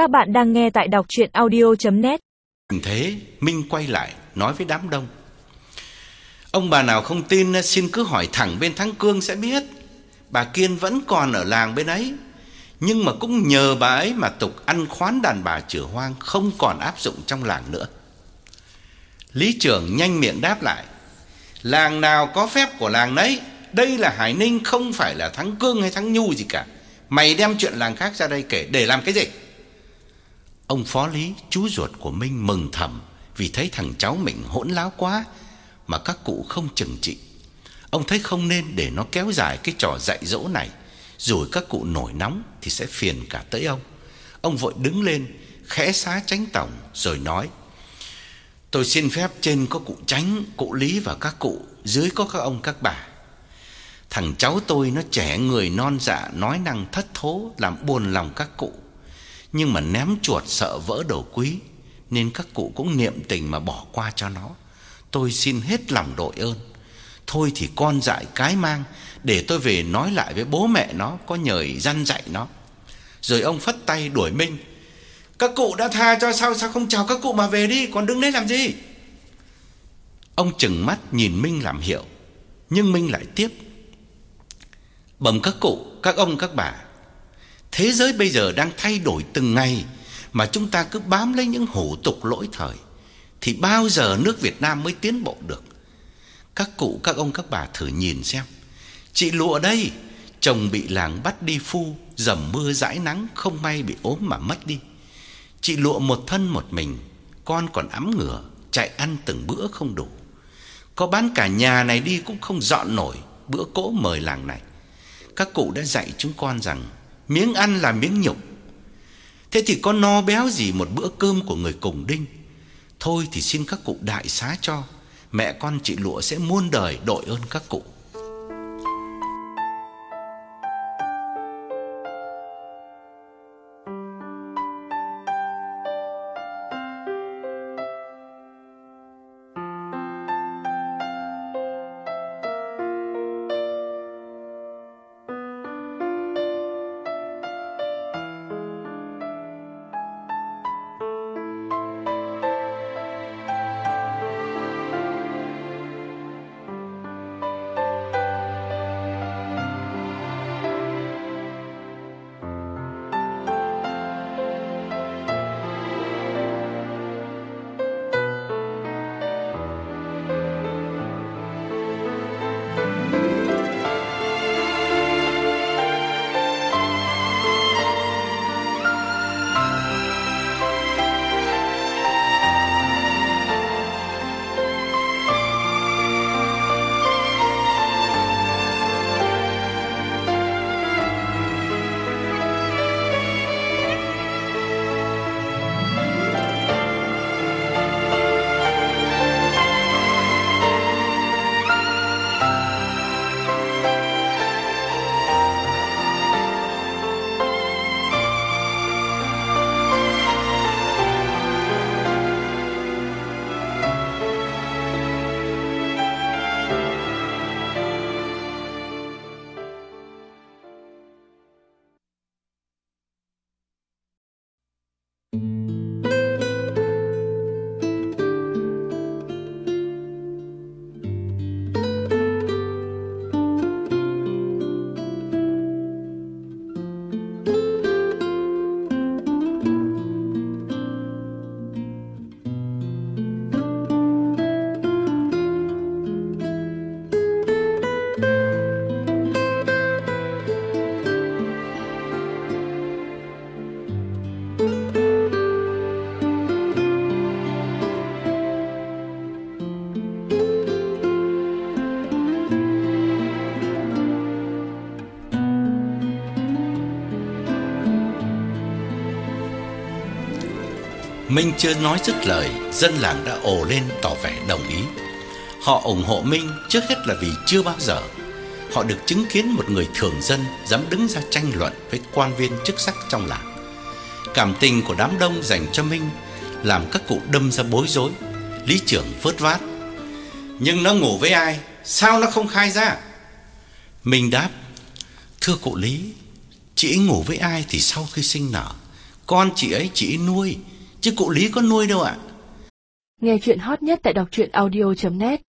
Các bạn đang nghe tại đọc chuyện audio.net Thế, Minh quay lại, nói với đám đông. Ông bà nào không tin, xin cứ hỏi thẳng bên Thắng Cương sẽ biết. Bà Kiên vẫn còn ở làng bên ấy. Nhưng mà cũng nhờ bà ấy mà tục ăn khoán đàn bà chữa hoang Không còn áp dụng trong làng nữa. Lý trưởng nhanh miệng đáp lại. Làng nào có phép của làng nấy, Đây là Hải Ninh, không phải là Thắng Cương hay Thắng Nhu gì cả. Mày đem chuyện làng khác ra đây kể, để làm cái gì? Ông phó lý, chú ruột của Minh mừng thầm Vì thấy thằng cháu mình hỗn láo quá Mà các cụ không chừng trị. Ông thấy không nên để nó kéo dài cái trò dạy dỗ này. Rồi các cụ nổi nóng Thì sẽ phiền cả tới ông. Ông vội đứng lên, Khẽ xá tránh tổng Rồi nói, Tôi xin phép trên có cụ tránh Cụ lý và các cụ, Dưới có các ông các bà. Thằng cháu tôi nó trẻ người non dạ Nói năng thất thố, Làm buồn lòng các cụ. Nhưng mà ném chuột sợ vỡ đồ quý Nên các cụ cũng niệm tình mà bỏ qua cho nó. Tôi xin hết lòng đội ơn. Thôi thì con dạy cái mang Để tôi về nói lại với bố mẹ nó Có nhời răn dạy nó. Rồi ông phất tay đuổi Minh. Các cụ đã tha cho sao Sao không chào các cụ mà về đi Còn đứng đấy làm gì? Ông chừng mắt nhìn Minh làm hiệu Nhưng Minh lại tiếp. Bẩm các cụ, các ông các bà Thế giới bây giờ đang thay đổi từng ngày Mà chúng ta cứ bám lấy những hủ tục lỗi thời Thì bao giờ nước Việt Nam mới tiến bộ được? Các cụ, các ông, các bà thử nhìn xem. Chị lụa đây Chồng bị làng bắt đi phu Dầm mưa dãi nắng Không may bị ốm mà mất đi. Chị lụa một thân một mình Con còn ấm ngửa Chạy ăn từng bữa không đủ. Có bán cả nhà này đi cũng không dọn nổi Bữa cỗ mời làng này. Các cụ đã dạy chúng con rằng miếng ăn là miếng nhục. Thế thì có no béo gì một bữa cơm của người cùng đinh. Thôi thì xin các cụ đại xá cho, mẹ con chị Lụa sẽ muôn đời đội ơn các cụ. Minh chưa nói dứt lời, dân làng đã ồ lên tỏ vẻ đồng ý. Họ ủng hộ Minh trước hết là vì chưa bao giờ họ được chứng kiến một người thường dân dám đứng ra tranh luận với quan viên chức sắc trong làng. Cảm tình của đám đông dành cho Minh làm các cụ đâm ra bối rối. Lý trưởng vớt vát. Nhưng nó ngủ với ai? Sao nó không khai ra? Minh đáp: "Thưa cụ Lý, chị ấy ngủ với ai thì sau khi sinh nở Con chị ấy chỉ nuôi, chứ cụ Lý có nuôi đâu ạ. Nghe chuyện hot nhất tại đọc truyện audio.net